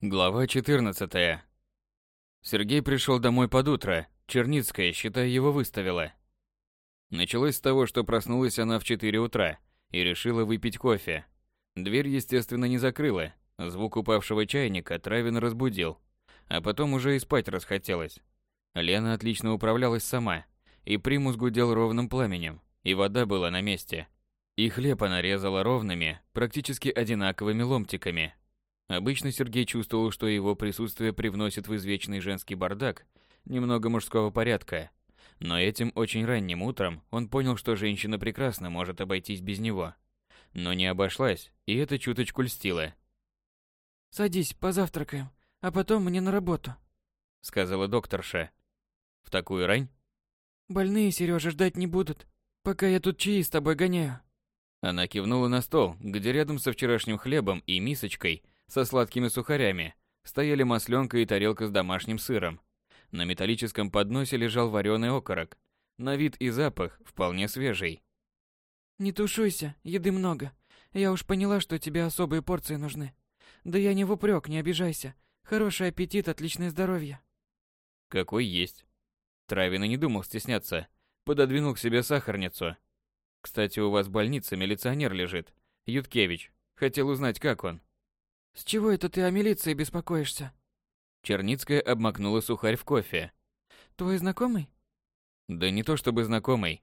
Глава 14. Сергей пришел домой под утро. Черницкая, считай, его выставила. Началось с того, что проснулась она в 4 утра и решила выпить кофе. Дверь, естественно, не закрыла. Звук упавшего чайника Травин разбудил. А потом уже и спать расхотелось. Лена отлично управлялась сама. И примус гудел ровным пламенем, и вода была на месте. И хлеб она резала ровными, практически одинаковыми ломтиками, Обычно Сергей чувствовал, что его присутствие привносит в извечный женский бардак немного мужского порядка. Но этим очень ранним утром он понял, что женщина прекрасно может обойтись без него. Но не обошлась, и это чуточку льстило. «Садись, позавтракаем, а потом мне на работу», — сказала докторша. «В такую рань?» «Больные, Сережа, ждать не будут, пока я тут чаи с тобой гоняю». Она кивнула на стол, где рядом со вчерашним хлебом и мисочкой со сладкими сухарями, стояли масленка и тарелка с домашним сыром. На металлическом подносе лежал вареный окорок. На вид и запах вполне свежий. «Не тушуйся, еды много. Я уж поняла, что тебе особые порции нужны. Да я не в упрек, не обижайся. Хороший аппетит, отличное здоровье». «Какой есть». Травин и не думал стесняться. Пододвинул к себе сахарницу. «Кстати, у вас в больнице милиционер лежит. Юткевич. Хотел узнать, как он». С чего это ты о милиции беспокоишься? Черницкая обмакнула сухарь в кофе. Твой знакомый? Да не то чтобы знакомый.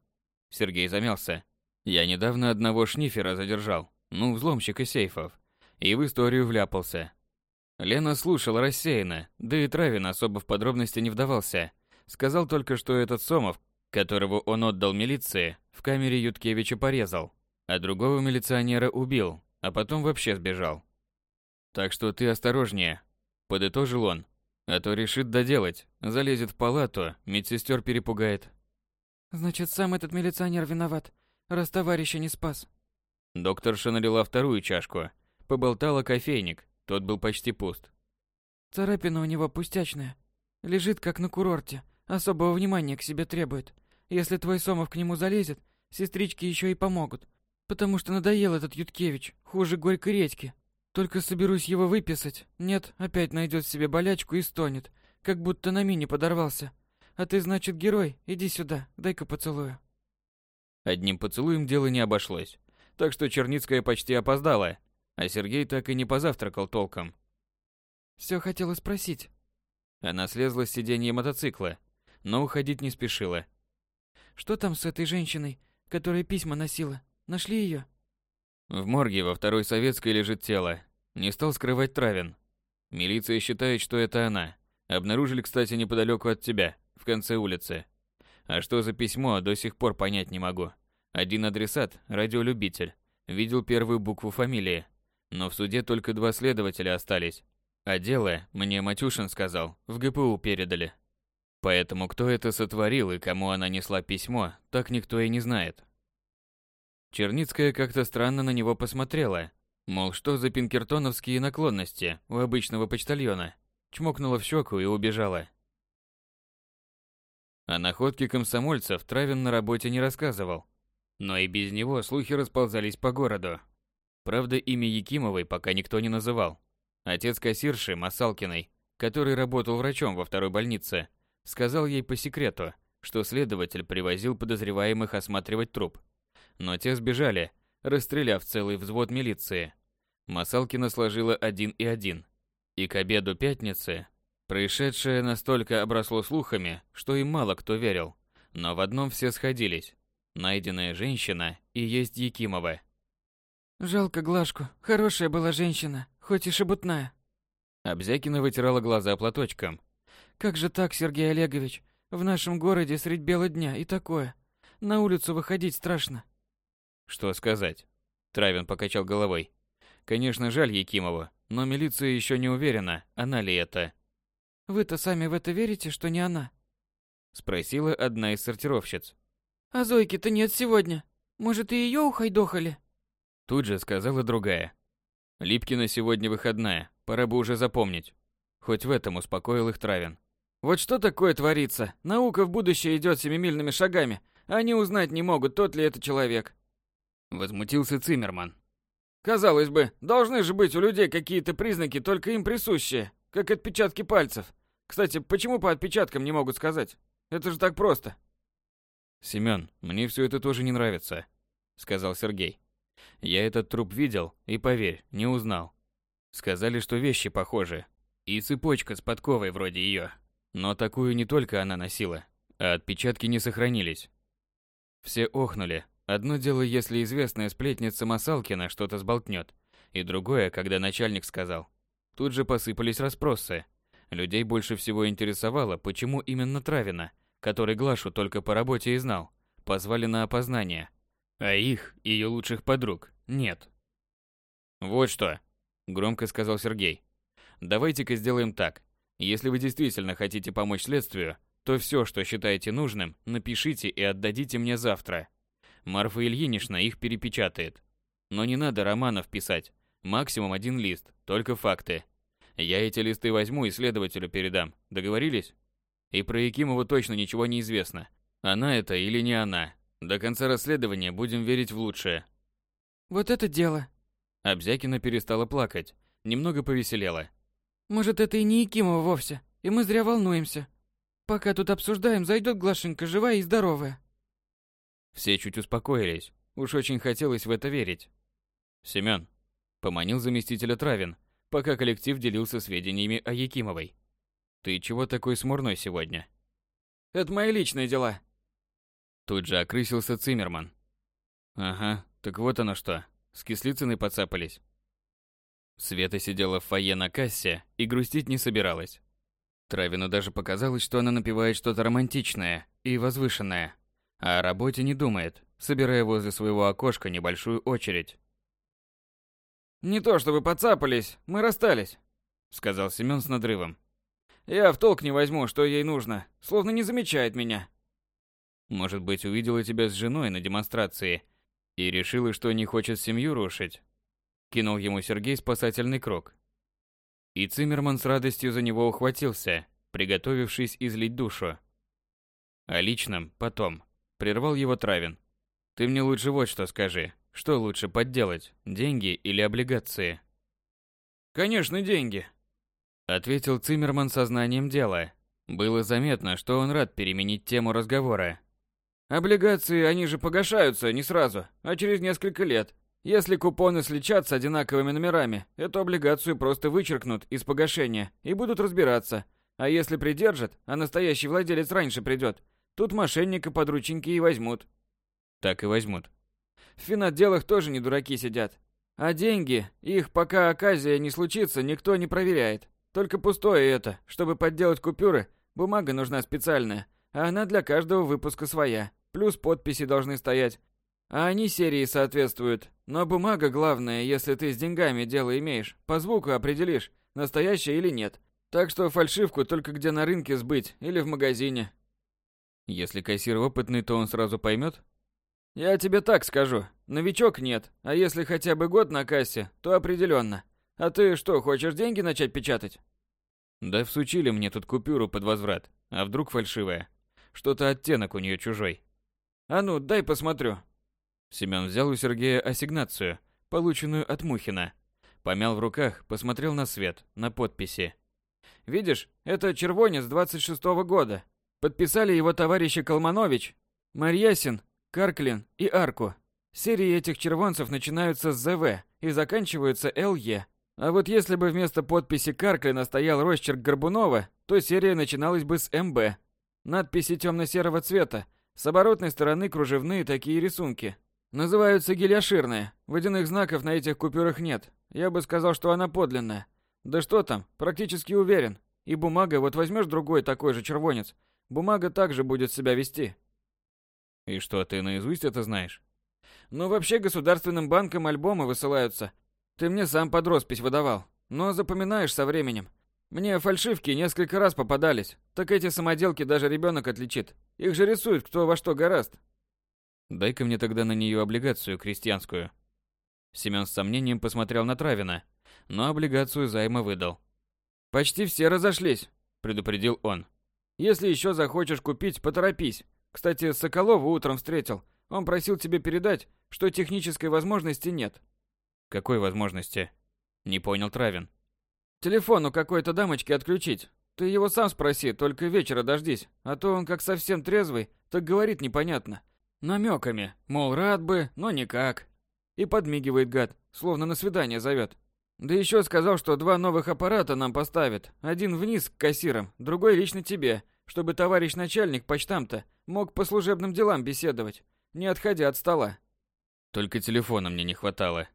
Сергей замялся. Я недавно одного шнифера задержал, ну, взломщика сейфов, и в историю вляпался. Лена слушала рассеянно, да и Травин особо в подробности не вдавался. Сказал только, что этот Сомов, которого он отдал милиции, в камере Юткевича порезал, а другого милиционера убил, а потом вообще сбежал. Так что ты осторожнее, подытожил он. А то решит доделать, залезет в палату, медсестер перепугает. Значит, сам этот милиционер виноват, раз товарища не спас. Докторша налила вторую чашку, поболтала кофейник, тот был почти пуст. Царапина у него пустячная. Лежит как на курорте, особого внимания к себе требует. Если твой Сомов к нему залезет, сестрички еще и помогут. Потому что надоел этот Юткевич, хуже горькой редьки. Только соберусь его выписать. Нет, опять найдет себе болячку и стонет, как будто на мине подорвался. А ты, значит, герой? Иди сюда, дай-ка поцелую. Одним поцелуем дело не обошлось. Так что Черницкая почти опоздала, а Сергей так и не позавтракал толком. Все хотела спросить. Она слезла с сиденья мотоцикла, но уходить не спешила. Что там с этой женщиной, которая письма носила? Нашли ее? В морге во второй советской лежит тело. Не стал скрывать Травин. Милиция считает, что это она. Обнаружили, кстати, неподалеку от тебя, в конце улицы. А что за письмо, до сих пор понять не могу. Один адресат, радиолюбитель, видел первую букву фамилии. Но в суде только два следователя остались. А дело, мне Матюшин сказал, в ГПУ передали. Поэтому кто это сотворил и кому она несла письмо, так никто и не знает. Черницкая как-то странно на него посмотрела. Мол, что за пинкертоновские наклонности у обычного почтальона. Чмокнула в щеку и убежала. О находке комсомольцев Травин на работе не рассказывал. Но и без него слухи расползались по городу. Правда, имя Якимовой пока никто не называл. Отец кассирши Масалкиной, который работал врачом во второй больнице, сказал ей по секрету, что следователь привозил подозреваемых осматривать труп но те сбежали, расстреляв целый взвод милиции. Масалкина сложила один и один. И к обеду пятницы происшедшее настолько обросло слухами, что им мало кто верил. Но в одном все сходились. Найденная женщина и есть Якимова. «Жалко Глашку. Хорошая была женщина, хоть и шебутная». Обзякина вытирала глаза платочком. «Как же так, Сергей Олегович? В нашем городе средь бела дня и такое. На улицу выходить страшно. Что сказать? Травин покачал головой. Конечно, жаль Якимову, но милиция еще не уверена, она ли это. Вы-то сами в это верите, что не она? Спросила одна из сортировщиц. А Зойки-то нет сегодня. Может, и ее ухайдохали? Тут же сказала другая. Липкина сегодня выходная, пора бы уже запомнить. Хоть в этом успокоил их Травин. Вот что такое творится? Наука в будущее идет семимильными шагами. Они узнать не могут, тот ли это человек. Возмутился Циммерман. Казалось бы, должны же быть у людей какие-то признаки, только им присущие, как отпечатки пальцев. Кстати, почему по отпечаткам не могут сказать? Это же так просто. Семён, мне все это тоже не нравится, сказал Сергей. Я этот труп видел и, поверь, не узнал. Сказали, что вещи похожи. И цепочка с подковой вроде ее. Но такую не только она носила, а отпечатки не сохранились. Все охнули. Одно дело, если известная сплетница Масалкина что-то сболтнет, и другое, когда начальник сказал. Тут же посыпались расспросы. Людей больше всего интересовало, почему именно Травина, который Глашу только по работе и знал, позвали на опознание, а их, ее лучших подруг, нет. «Вот что», — громко сказал Сергей. «Давайте-ка сделаем так. Если вы действительно хотите помочь следствию, то все, что считаете нужным, напишите и отдадите мне завтра. Марфа Ильинична их перепечатает. Но не надо романов писать. Максимум один лист, только факты. Я эти листы возьму и следователю передам. Договорились? И про Якимову точно ничего не известно. Она это или не она. До конца расследования будем верить в лучшее. Вот это дело. Обзякина перестала плакать, немного повеселела. Может, это и не Якимова вовсе, и мы зря волнуемся. Пока тут обсуждаем, зайдет Глашенька живая и здоровая. Все чуть успокоились. Уж очень хотелось в это верить. Семён поманил заместителя Травин, пока коллектив делился сведениями о Якимовой. Ты чего такой смурной сегодня? Это мои личные дела. Тут же окрысился Циммерман. Ага, так вот оно что. С Кислицыной подцапались. Света сидела в фойе на кассе и грустить не собиралась. Травину даже показалось, что она напевает что-то романтичное и возвышенное, а о работе не думает, собирая возле своего окошка небольшую очередь. «Не то чтобы подцапались, мы расстались», — сказал Семён с надрывом. «Я в толк не возьму, что ей нужно, словно не замечает меня». «Может быть, увидела тебя с женой на демонстрации и решила, что не хочет семью рушить?» Кинул ему Сергей спасательный круг. И Циммерман с радостью за него ухватился, приготовившись излить душу. О личном потом. Прервал его Травин. Ты мне лучше вот что скажи. Что лучше подделать, деньги или облигации? Конечно, деньги. Ответил Циммерман сознанием дела. Было заметно, что он рад переменить тему разговора. Облигации, они же погашаются не сразу, а через несколько лет. Если купоны сличат с одинаковыми номерами, эту облигацию просто вычеркнут из погашения и будут разбираться. А если придержат, а настоящий владелец раньше придет, тут мошенника под рученьки и возьмут. Так и возьмут. В финотделах тоже не дураки сидят. А деньги, их пока оказия не случится, никто не проверяет. Только пустое это, чтобы подделать купюры, бумага нужна специальная, а она для каждого выпуска своя. Плюс подписи должны стоять, а они серии соответствуют. Но бумага главная, если ты с деньгами дело имеешь. По звуку определишь, настоящая или нет. Так что фальшивку только где на рынке сбыть или в магазине. Если кассир опытный, то он сразу поймет? Я тебе так скажу. Новичок нет, а если хотя бы год на кассе, то определенно. А ты что, хочешь деньги начать печатать? Да всучили мне тут купюру под возврат. А вдруг фальшивая? Что-то оттенок у нее чужой. А ну, дай посмотрю. Семён взял у Сергея ассигнацию, полученную от Мухина. Помял в руках, посмотрел на свет, на подписи. «Видишь, это червонец 26-го года. Подписали его товарищи Колманович, Марьясин, Карклин и Арку. Серии этих червонцев начинаются с ЗВ и заканчиваются ЛЕ. А вот если бы вместо подписи Карклина стоял росчерк Горбунова, то серия начиналась бы с МБ. Надписи темно-серого цвета, с оборотной стороны кружевные такие рисунки. Называются гелиоширные. Водяных знаков на этих купюрах нет. Я бы сказал, что она подлинная. Да что там, практически уверен. И бумага, вот возьмешь другой такой же червонец, бумага также будет себя вести. И что, ты наизусть это знаешь? Ну, вообще государственным банкам альбомы высылаются. Ты мне сам под роспись выдавал. Но запоминаешь со временем. Мне фальшивки несколько раз попадались. Так эти самоделки даже ребенок отличит. Их же рисуют кто во что гораст. Дай-ка мне тогда на нее облигацию крестьянскую. Семен с сомнением посмотрел на Травина, но облигацию займа выдал. Почти все разошлись, предупредил он. Если еще захочешь купить, поторопись. Кстати, Соколова утром встретил. Он просил тебе передать, что технической возможности нет. Какой возможности? Не понял Травин. Телефон у какой-то дамочки отключить. Ты его сам спроси, только вечера дождись, а то он как совсем трезвый, так говорит непонятно. Намеками, мол, рад бы, но никак. И подмигивает гад, словно на свидание зовет. Да еще сказал, что два новых аппарата нам поставят. Один вниз к кассирам, другой лично тебе, чтобы товарищ начальник почтамта мог по служебным делам беседовать, не отходя от стола. Только телефона мне не хватало.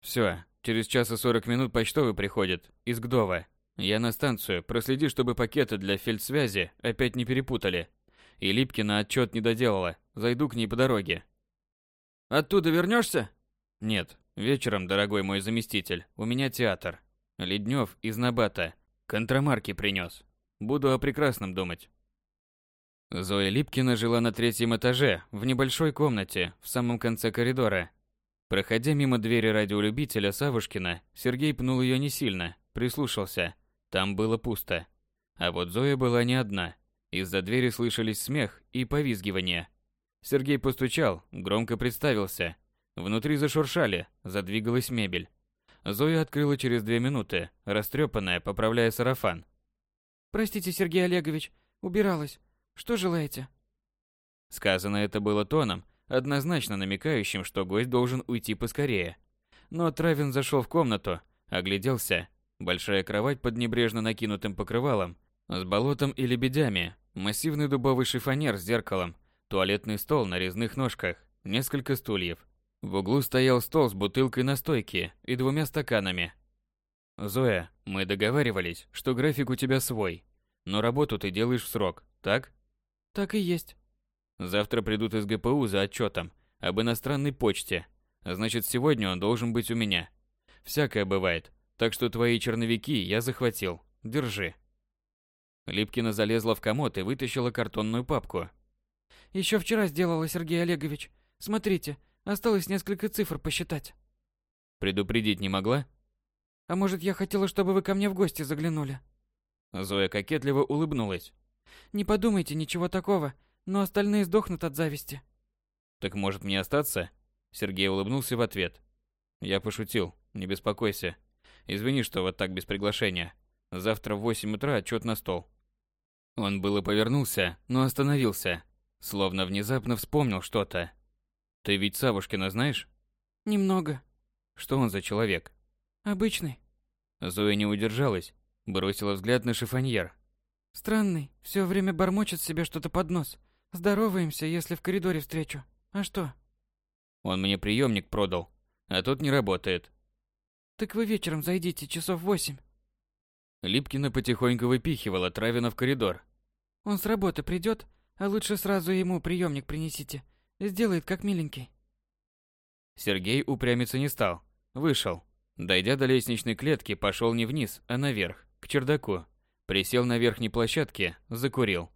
Все, через час и сорок минут почтовый приходит, из Гдова. Я на станцию, проследи, чтобы пакеты для фельдсвязи опять не перепутали. И Липкина отчет не доделала, зайду к ней по дороге. Оттуда вернешься? Нет, вечером, дорогой мой заместитель, у меня театр. Леднев из Набата. Контрамарки принес. Буду о прекрасном думать. Зоя Липкина жила на третьем этаже, в небольшой комнате, в самом конце коридора. Проходя мимо двери радиолюбителя Савушкина, Сергей пнул ее не сильно, прислушался. Там было пусто. А вот Зоя была не одна. Из-за двери слышались смех и повизгивание. Сергей постучал, громко представился. Внутри зашуршали, задвигалась мебель. Зоя открыла через две минуты, растрепанная, поправляя сарафан. «Простите, Сергей Олегович, убиралась. Что желаете?» Сказано это было тоном, однозначно намекающим, что гость должен уйти поскорее. Но Травин зашел в комнату, огляделся. Большая кровать под небрежно накинутым покрывалом, с болотом и лебедями, массивный дубовый шифонер с зеркалом, туалетный стол на резных ножках, несколько стульев. В углу стоял стол с бутылкой настойки и двумя стаканами. «Зоя, мы договаривались, что график у тебя свой, но работу ты делаешь в срок, так?» «Так и есть». «Завтра придут из ГПУ за отчетом об иностранной почте. Значит, сегодня он должен быть у меня. Всякое бывает, так что твои черновики я захватил. Держи». Липкина залезла в комод и вытащила картонную папку. Еще вчера сделала, Сергей Олегович. Смотрите, осталось несколько цифр посчитать. Предупредить не могла? А может, я хотела, чтобы вы ко мне в гости заглянули? Зоя кокетливо улыбнулась. Не подумайте, ничего такого, но остальные сдохнут от зависти. Так может мне остаться? Сергей улыбнулся в ответ. Я пошутил, не беспокойся. Извини, что вот так без приглашения. Завтра в 8 утра отчет на стол. Он было повернулся, но остановился, словно внезапно вспомнил что-то. Ты ведь Савушкина знаешь? Немного. Что он за человек? Обычный. Зоя не удержалась, бросила взгляд на шифоньер. Странный, все время бормочет себе что-то под нос. Здороваемся, если в коридоре встречу. А что? Он мне приемник продал, а тот не работает. Так вы вечером зайдите, часов восемь. Липкина потихоньку выпихивала Травина в коридор. Он с работы придет, а лучше сразу ему приемник принесите. Сделает как миленький. Сергей упрямиться не стал. Вышел. Дойдя до лестничной клетки, пошел не вниз, а наверх, к чердаку. Присел на верхней площадке, закурил.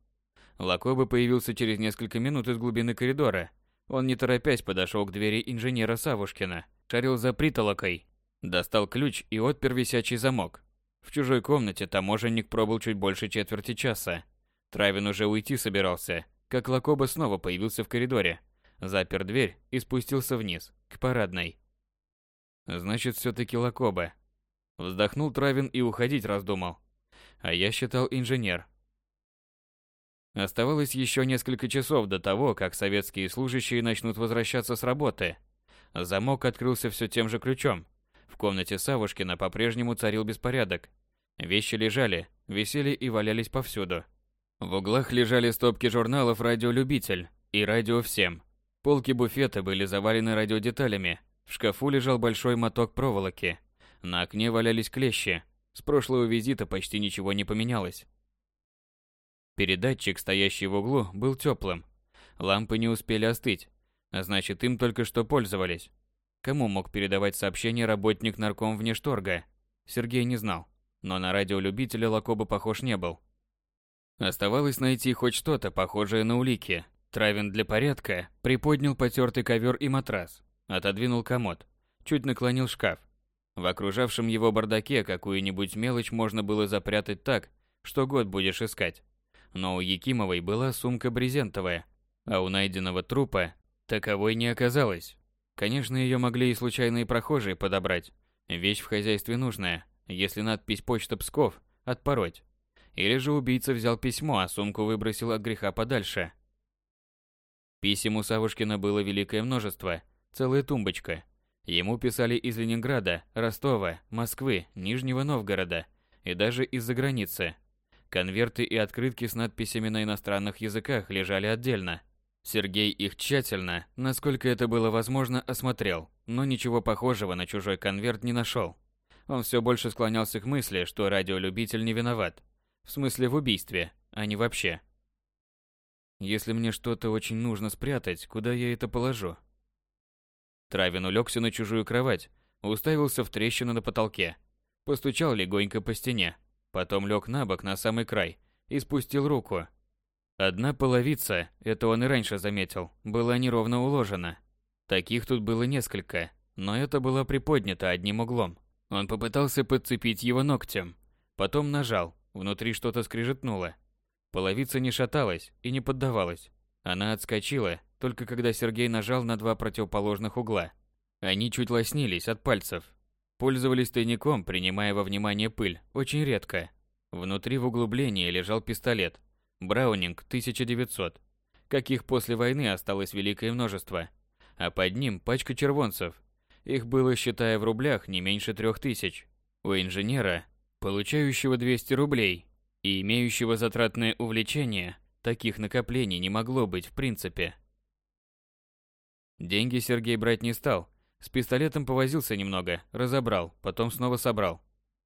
Лакоба появился через несколько минут из глубины коридора. Он не торопясь подошел к двери инженера Савушкина, шарил за притолокой, достал ключ и отпер висячий замок. В чужой комнате таможенник пробыл чуть больше четверти часа. Травин уже уйти собирался, как Лакоба снова появился в коридоре, запер дверь и спустился вниз, к парадной. Значит, все-таки Лакоба. Вздохнул Травин и уходить раздумал. А я считал инженер. Оставалось еще несколько часов до того, как советские служащие начнут возвращаться с работы. Замок открылся все тем же ключом. В комнате Савушкина по-прежнему царил беспорядок. Вещи лежали, висели и валялись повсюду. В углах лежали стопки журналов «Радиолюбитель» и «Радио всем». Полки буфета были завалены радиодеталями. В шкафу лежал большой моток проволоки. На окне валялись клещи. С прошлого визита почти ничего не поменялось. Передатчик, стоящий в углу, был теплым. Лампы не успели остыть, а значит, им только что пользовались. Кому мог передавать сообщение работник нарком внешторга? Сергей не знал, но на радиолюбителя Лакоба похож не был. Оставалось найти хоть что-то похожее на улики. Травин для порядка приподнял потертый ковер и матрас, отодвинул комод, чуть наклонил шкаф. В окружавшем его бардаке какую-нибудь мелочь можно было запрятать так, что год будешь искать. Но у Якимовой была сумка брезентовая, а у найденного трупа таковой не оказалось. Конечно, ее могли и случайные прохожие подобрать. Вещь в хозяйстве нужная, если надпись «Почта Псков» отпороть. Или же убийца взял письмо, а сумку выбросил от греха подальше. Писем у Савушкина было великое множество, целая тумбочка. Ему писали из Ленинграда, Ростова, Москвы, Нижнего Новгорода и даже из-за границы. Конверты и открытки с надписями на иностранных языках лежали отдельно. Сергей их тщательно, насколько это было возможно, осмотрел, но ничего похожего на чужой конверт не нашел. Он все больше склонялся к мысли, что радиолюбитель не виноват. В смысле в убийстве, а не вообще. Если мне что-то очень нужно спрятать, куда я это положу? Травин улегся на чужую кровать, уставился в трещину на потолке, постучал легонько по стене, потом лег на бок на самый край и спустил руку. Одна половица, это он и раньше заметил, была неровно уложена. Таких тут было несколько, но это была приподнята одним углом. Он попытался подцепить его ногтем, потом нажал, внутри что-то скрежетнуло. Половица не шаталась и не поддавалась. Она отскочила, только когда Сергей нажал на два противоположных угла. Они чуть лоснились от пальцев. Пользовались тайником, принимая во внимание пыль, очень редко. Внутри в углублении лежал пистолет. Браунинг 1900. Каких после войны осталось великое множество. А под ним пачка червонцев. Их было, считая в рублях, не меньше трех тысяч. У инженера, получающего 200 рублей, и имеющего затратное увлечение, таких накоплений не могло быть в принципе. Деньги Сергей брать не стал. С пистолетом повозился немного, разобрал, потом снова собрал.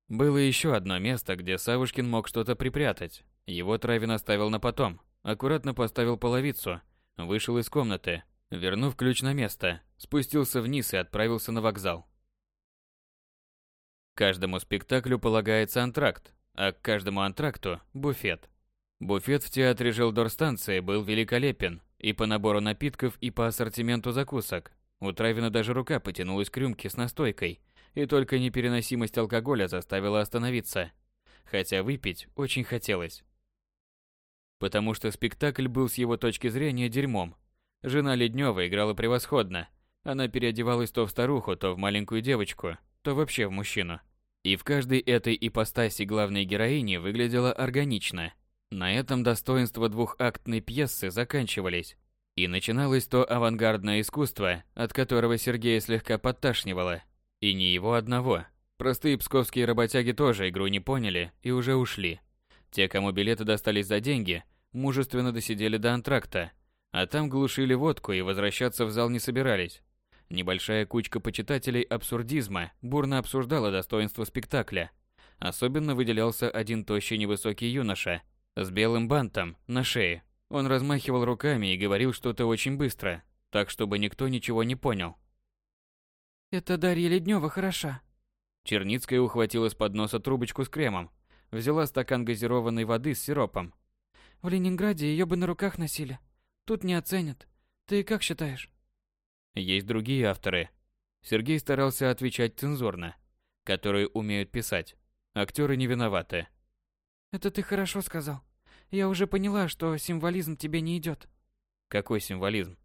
Было еще одно место, где Савушкин мог что-то припрятать. Его Травин оставил на потом. Аккуратно поставил половицу, вышел из комнаты, вернув ключ на место, спустился вниз и отправился на вокзал. Каждому спектаклю полагается антракт, а к каждому антракту – буфет. Буфет в театре Желдорстанции был великолепен и по набору напитков, и по ассортименту закусок. У Травина даже рука потянулась к рюмке с настойкой, и только непереносимость алкоголя заставила остановиться. Хотя выпить очень хотелось. Потому что спектакль был с его точки зрения дерьмом. Жена Леднева играла превосходно. Она переодевалась то в старуху, то в маленькую девочку, то вообще в мужчину. И в каждой этой ипостаси главной героини выглядела органично. На этом достоинства двухактной пьесы заканчивались. И начиналось то авангардное искусство, от которого Сергея слегка подташнивало. И не его одного. Простые псковские работяги тоже игру не поняли и уже ушли. Те, кому билеты достались за деньги, мужественно досидели до антракта, а там глушили водку и возвращаться в зал не собирались. Небольшая кучка почитателей абсурдизма бурно обсуждала достоинство спектакля. Особенно выделялся один тощий невысокий юноша с белым бантом на шее. Он размахивал руками и говорил что-то очень быстро, так чтобы никто ничего не понял. «Это Дарья Леднева хороша». Черницкая ухватила с подноса трубочку с кремом, взяла стакан газированной воды с сиропом. «В Ленинграде ее бы на руках носили. Тут не оценят. Ты как считаешь?» Есть другие авторы. Сергей старался отвечать цензурно, которые умеют писать. Актеры не виноваты. Это ты хорошо сказал. Я уже поняла, что символизм тебе не идет. Какой символизм?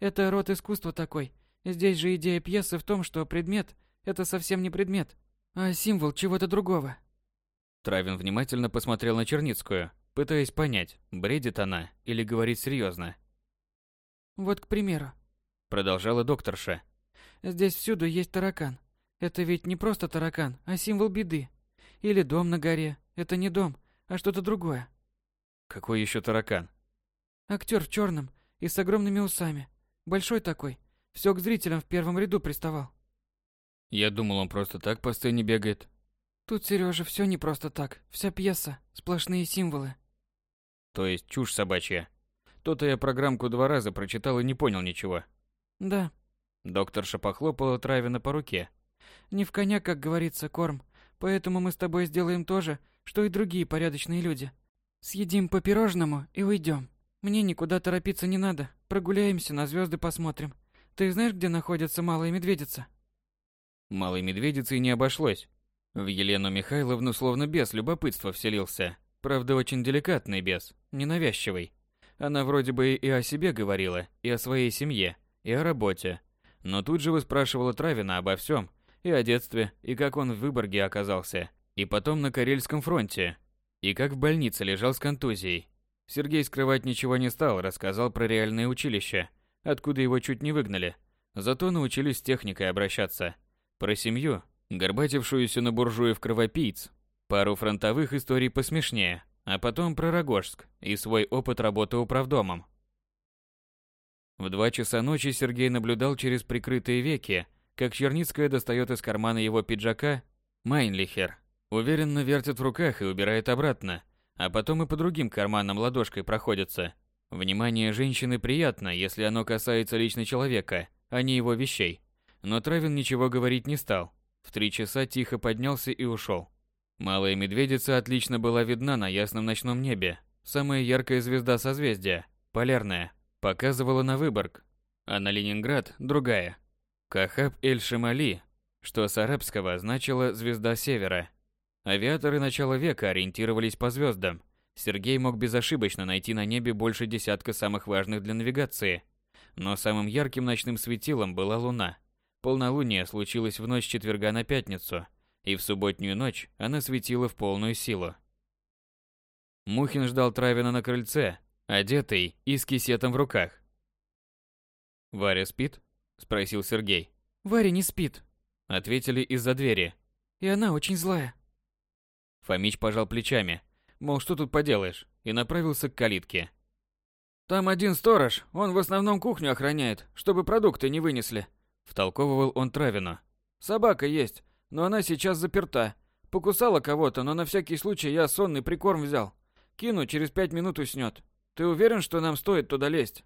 Это род искусства такой. Здесь же идея пьесы в том, что предмет – это совсем не предмет, а символ чего-то другого. Травин внимательно посмотрел на Черницкую, пытаясь понять, бредит она или говорит серьезно. Вот, к примеру, Продолжала докторша. Здесь всюду есть таракан. Это ведь не просто таракан, а символ беды. Или дом на горе. Это не дом, а что-то другое. Какой еще таракан? Актер в черном и с огромными усами. Большой такой. Все к зрителям в первом ряду приставал. Я думал, он просто так по сцене бегает. Тут, Сережа, все не просто так. Вся пьеса, сплошные символы. То есть чушь собачья. То-то я программку два раза прочитал и не понял ничего. Да. Докторша похлопала Травина по руке. Не в коня, как говорится, корм. Поэтому мы с тобой сделаем то же, что и другие порядочные люди. Съедим по пирожному и уйдем. Мне никуда торопиться не надо. Прогуляемся, на звезды посмотрим. Ты знаешь, где находится Малая Медведица? Малой Медведицей не обошлось. В Елену Михайловну словно бес любопытства вселился. Правда, очень деликатный бес, ненавязчивый. Она вроде бы и о себе говорила, и о своей семье, и о работе. Но тут же выспрашивала Травина обо всем, и о детстве, и как он в Выборге оказался, и потом на Карельском фронте, и как в больнице лежал с контузией. Сергей скрывать ничего не стал, рассказал про реальное училище, откуда его чуть не выгнали. Зато научились с техникой обращаться. Про семью, горбатившуюся на буржуев кровопийц, пару фронтовых историй посмешнее, а потом про Рогожск и свой опыт работы управдомом. В два часа ночи Сергей наблюдал через прикрытые веки, как Черницкая достает из кармана его пиджака Майнлихер, уверенно вертит в руках и убирает обратно, а потом и по другим карманам ладошкой проходится. Внимание женщины приятно, если оно касается лично человека, а не его вещей. Но Травин ничего говорить не стал. В три часа тихо поднялся и ушел. Малая медведица отлично была видна на ясном ночном небе. Самая яркая звезда созвездия, полярная, показывала на Выборг, а на Ленинград другая. Кахаб эль-Шамали, что с арабского значило «звезда севера». Авиаторы начала века ориентировались по звездам. Сергей мог безошибочно найти на небе больше десятка самых важных для навигации. Но самым ярким ночным светилом была Луна. Полнолуние случилось в ночь четверга на пятницу, и в субботнюю ночь она светила в полную силу. Мухин ждал Травина на крыльце, одетый и с кисетом в руках. «Варя спит?» – спросил Сергей. «Варя не спит», – ответили из-за двери. «И она очень злая». Фомич пожал плечами, мол, что тут поделаешь, и направился к калитке. «Там один сторож, он в основном кухню охраняет, чтобы продукты не вынесли», – втолковывал он Травину. «Собака есть, но она сейчас заперта. Покусала кого-то, но на всякий случай я сонный прикорм взял. Кину, через пять минут уснет. Ты уверен, что нам стоит туда лезть?»